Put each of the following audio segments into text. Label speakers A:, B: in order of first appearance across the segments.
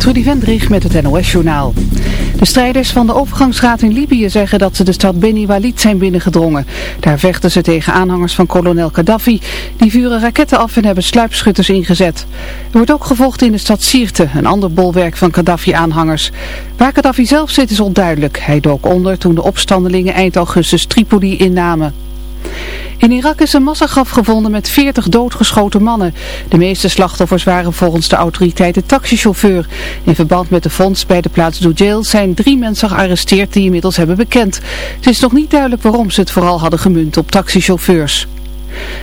A: Trudy Vendrich met het NOS-journaal. De strijders van de overgangsraad in Libië zeggen dat ze de stad Beni Walid zijn binnengedrongen. Daar vechten ze tegen aanhangers van kolonel Gaddafi. Die vuren raketten af en hebben sluipschutters ingezet. Er wordt ook gevolgd in de stad Sirte, een ander bolwerk van Gaddafi-aanhangers. Waar Gaddafi zelf zit is onduidelijk. Hij dook onder toen de opstandelingen eind augustus Tripoli innamen. In Irak is een massagraf gevonden met 40 doodgeschoten mannen. De meeste slachtoffers waren volgens de autoriteiten taxichauffeur. In verband met de fonds bij de plaats Doujail zijn drie mensen gearresteerd die inmiddels hebben bekend. Het is nog niet duidelijk waarom ze het vooral hadden gemunt op taxichauffeurs.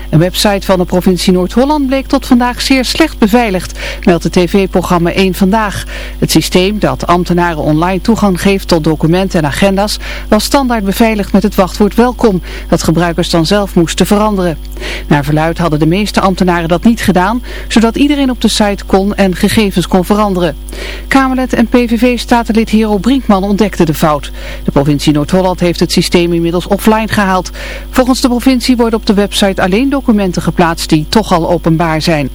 A: Een website van de provincie Noord-Holland bleek tot vandaag zeer slecht beveiligd, meldt het tv-programma 1 Vandaag. Het systeem dat ambtenaren online toegang geeft tot documenten en agenda's was standaard beveiligd met het wachtwoord welkom, dat gebruikers dan zelf moesten veranderen. Naar verluid hadden de meeste ambtenaren dat niet gedaan, zodat iedereen op de site kon en gegevens kon veranderen. Kamerlid en PVV-statenlid Hero Brinkman ontdekte de fout. De provincie Noord-Holland heeft het systeem inmiddels offline gehaald. Volgens de provincie worden op de website alleen documenten geplaatst die toch al openbaar zijn.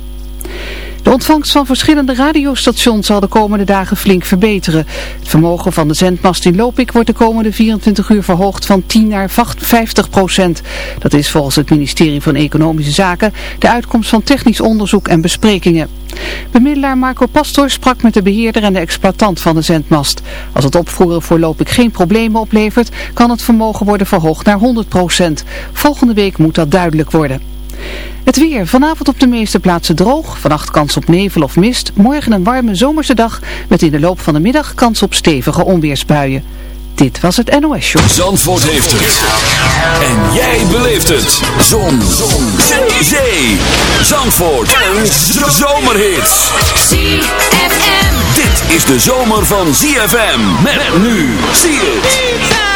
A: De ontvangst van verschillende radiostations zal de komende dagen flink verbeteren. Het vermogen van de zendmast in Lopik wordt de komende 24 uur verhoogd van 10 naar 50 procent. Dat is volgens het ministerie van Economische Zaken de uitkomst van technisch onderzoek en besprekingen. Bemiddelaar Marco Pastor sprak met de beheerder en de exploitant van de zendmast. Als het opvoeren voorlopig geen problemen oplevert, kan het vermogen worden verhoogd naar 100 procent. Volgende week moet dat duidelijk worden. Het weer. Vanavond op de meeste plaatsen droog. Vannacht kans op nevel of mist. Morgen een warme zomerse dag met in de loop van de middag kans op stevige onweersbuien. Dit was het NOS Show.
B: Zandvoort heeft het. En jij beleeft het. Zon. Zon. Zee. Zee. Zandvoort. Een zomerhit.
C: ZFM.
B: Dit is de zomer van ZFM. Met nu. Zie het.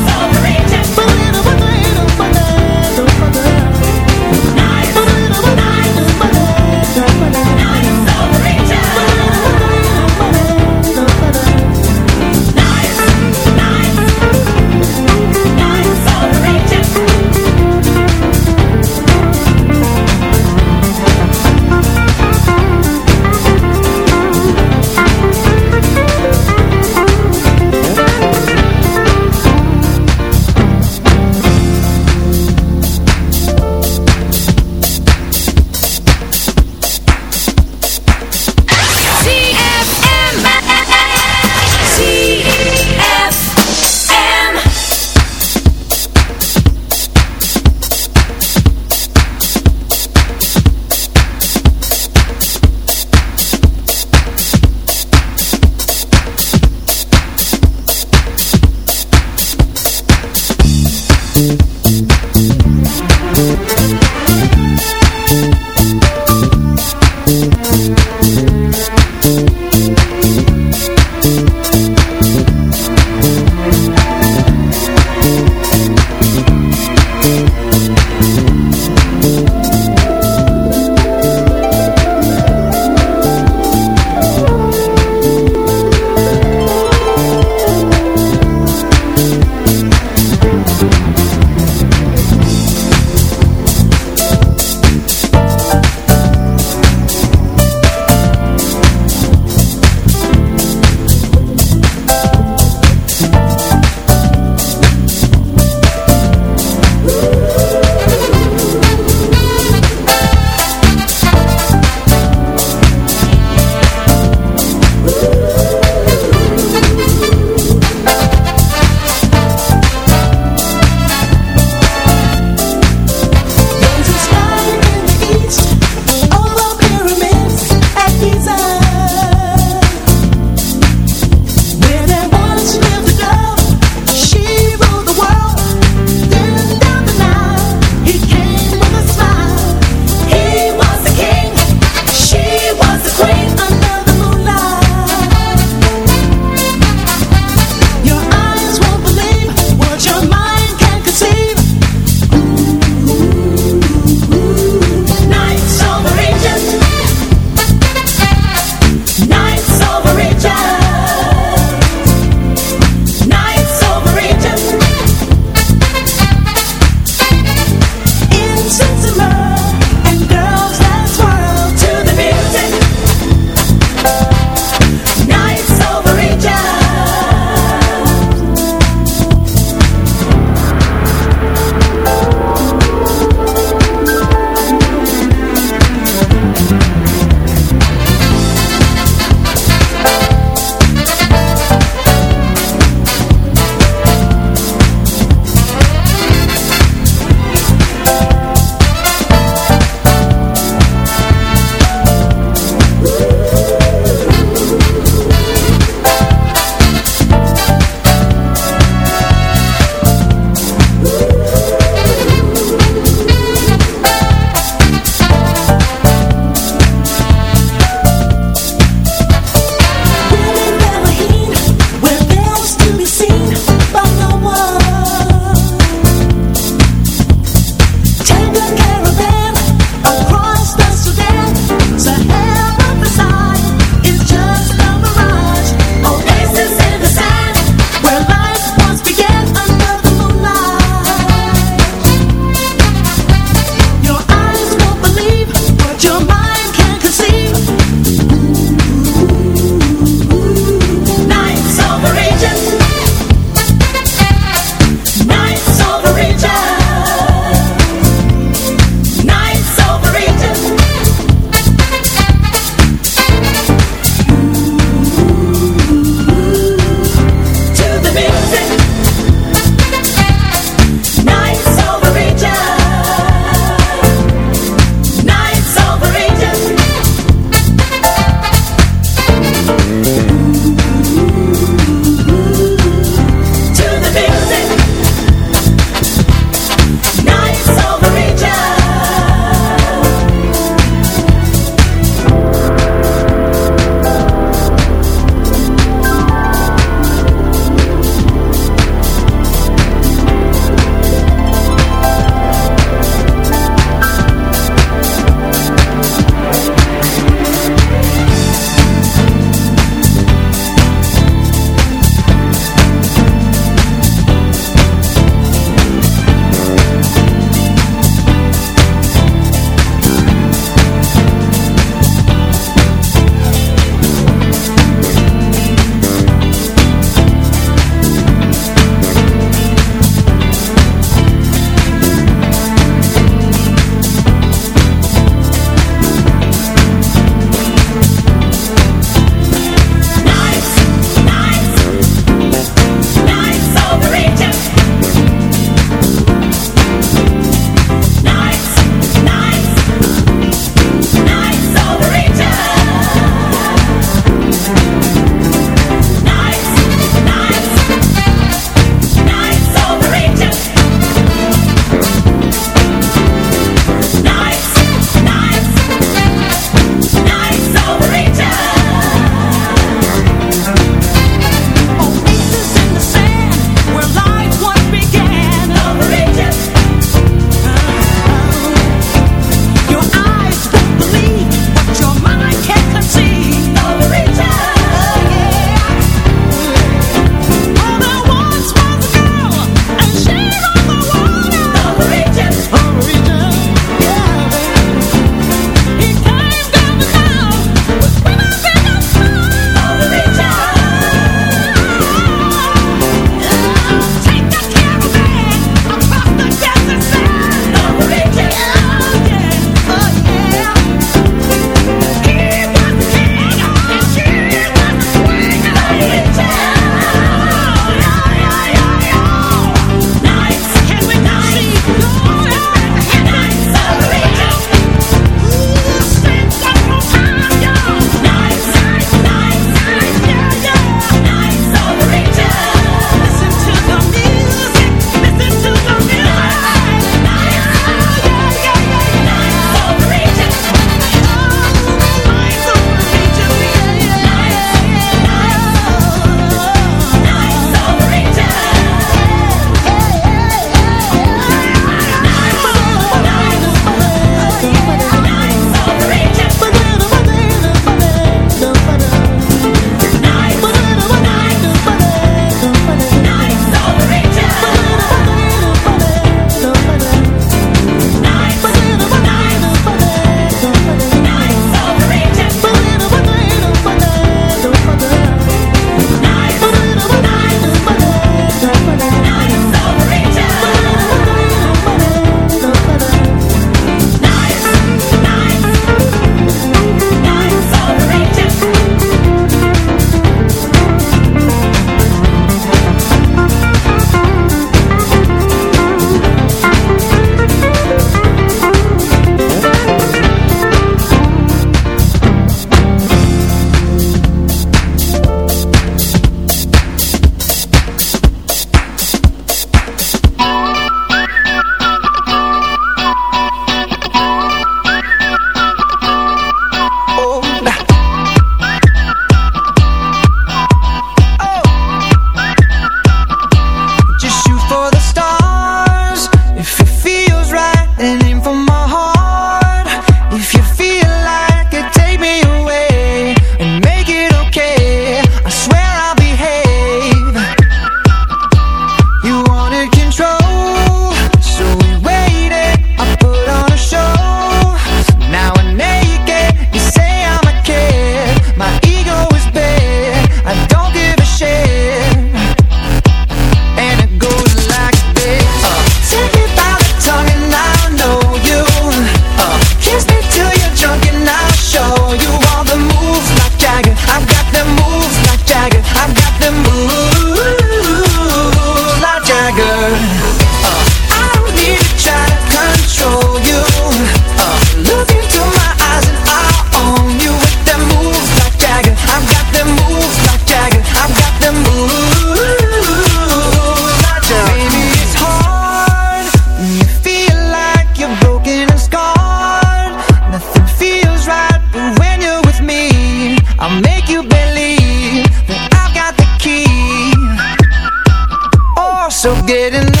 D: So get in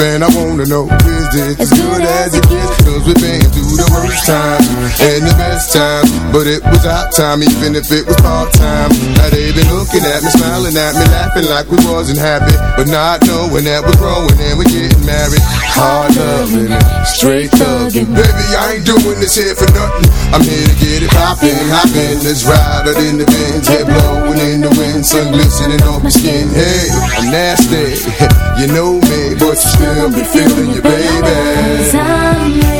D: I
C: wanna know is
E: this as good as it is? Cause we've been through the worst times and the best times, but it was our time, even if it was part time. Now they been looking at me, smiling at me, laughing like we wasn't happy, but not knowing that we're growing and we're getting married. Hard loving, straight thugging, baby, I ain't doing this here for nothing. I'm here to get it poppin', hoppin'. Let's ride out in the Benz, head blowin' in the wind, sun glistening on my skin. Hey, I'm nasty, you know me, but you still be feelin' you,
C: baby.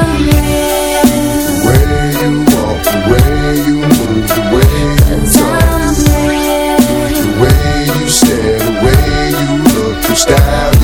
E: style.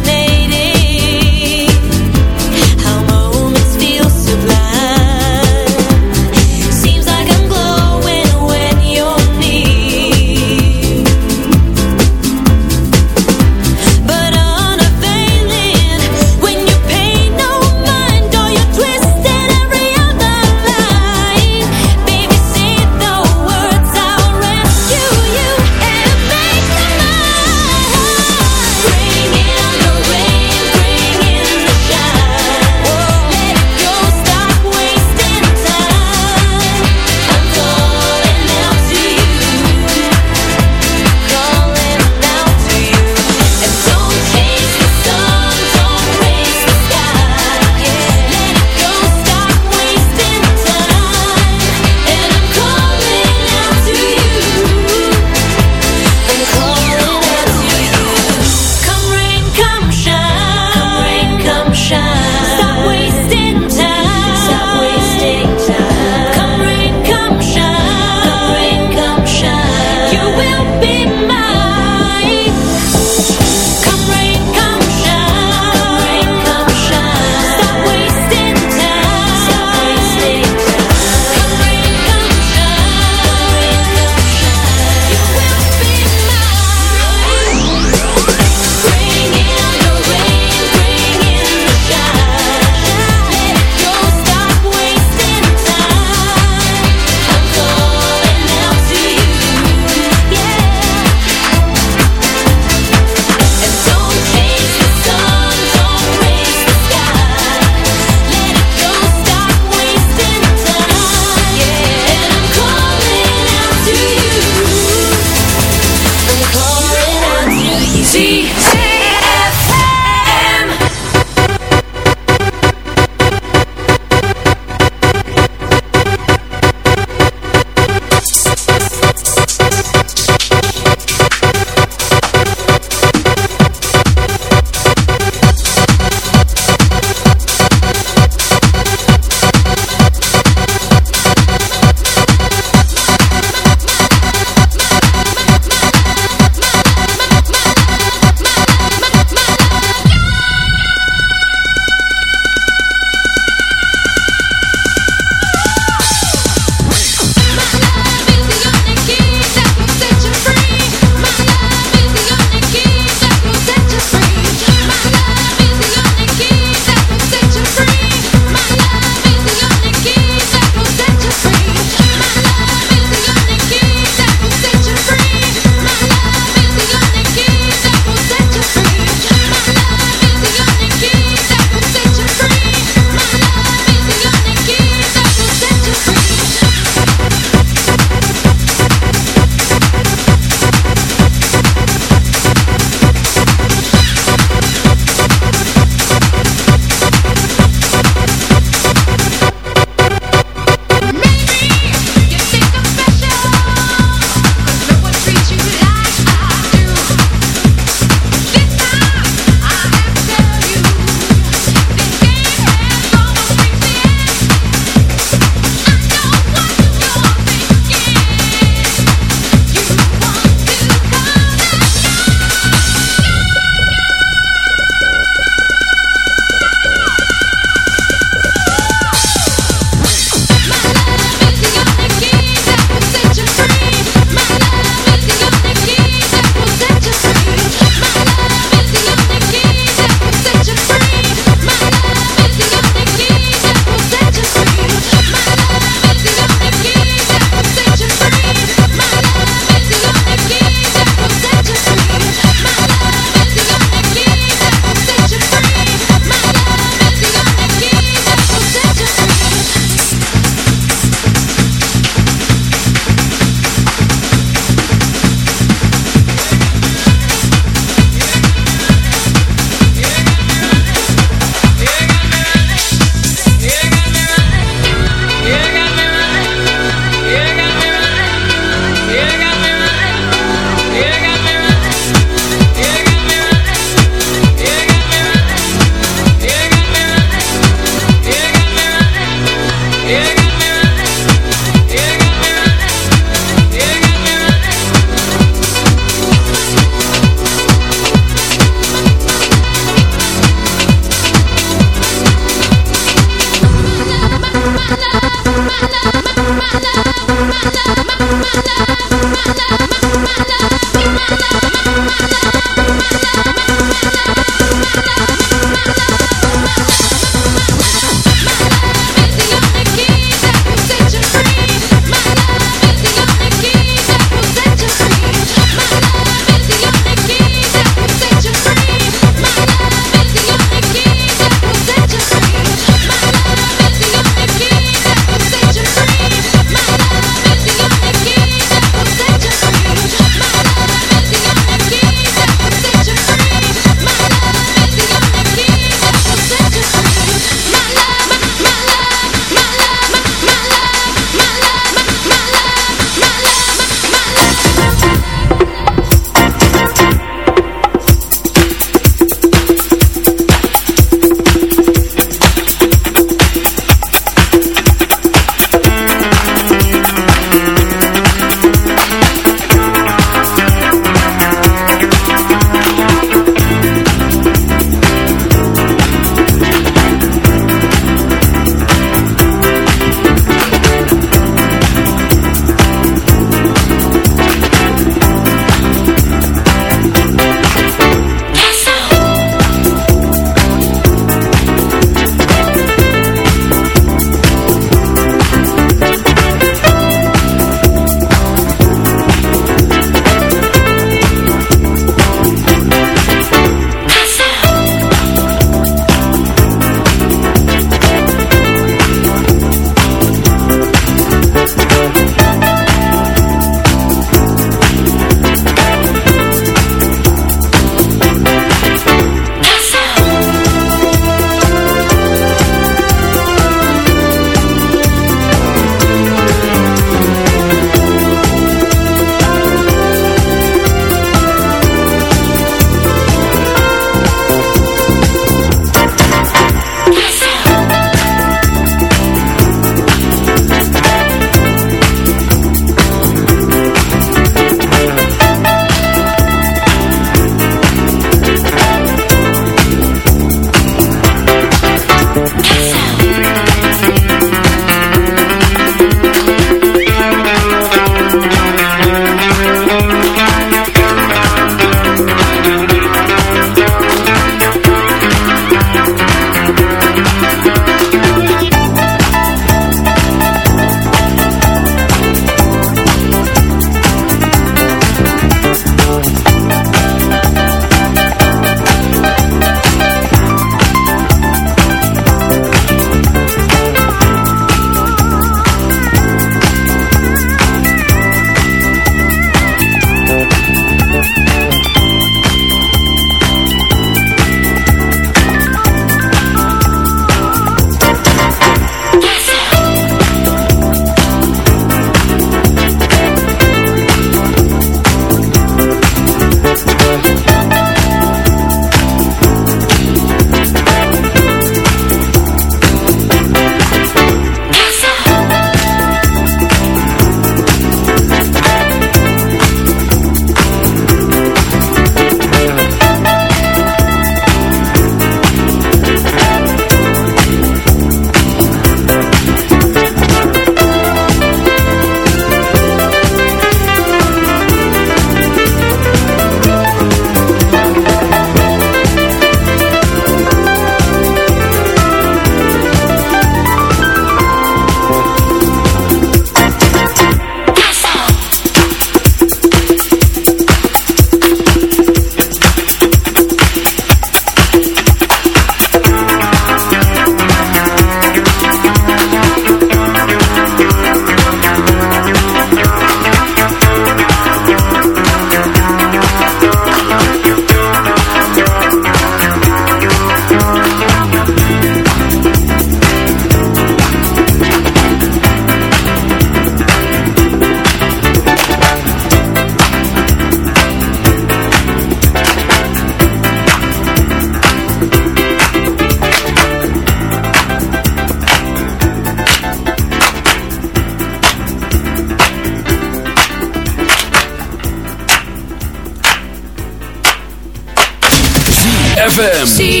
F: ZFM.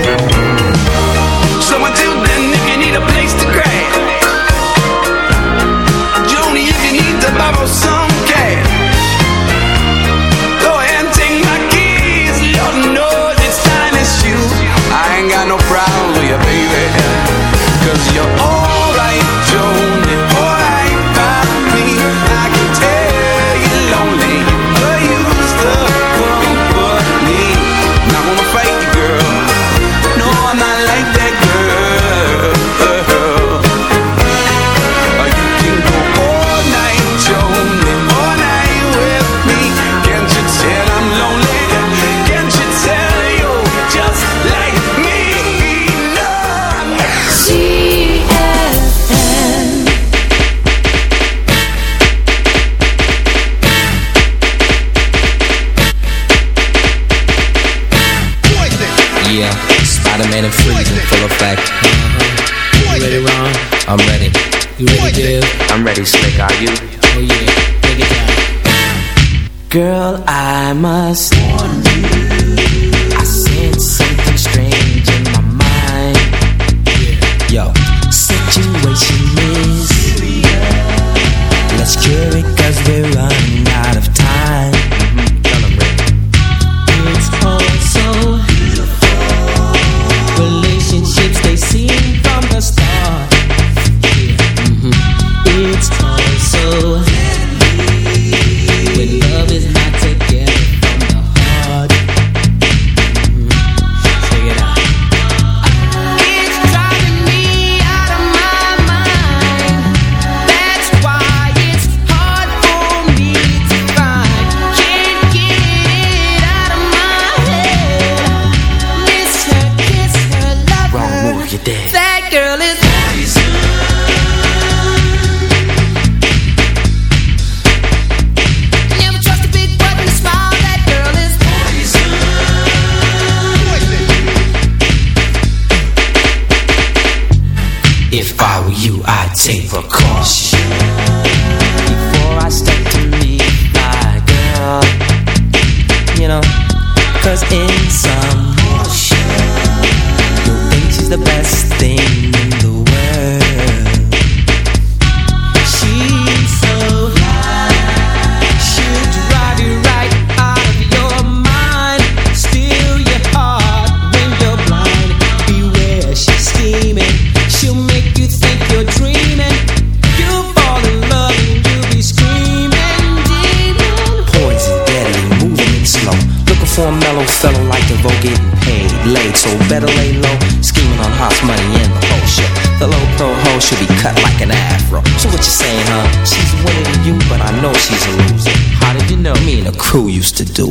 G: To
H: do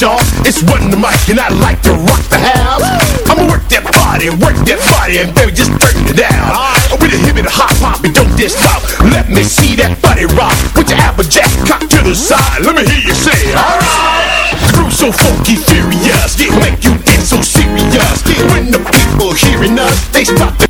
I: y'all. It's one the mic, and I like to rock the house. I'ma work that body, work that body, and baby, just turn it down. With a hip and a hop hop, and don't diss stop. Let me see that body rock. Put your applejack cock to the side. Let me hear you say, alright. Groove so funky, furious, it make you get so serious. When the people hearing us, they stop the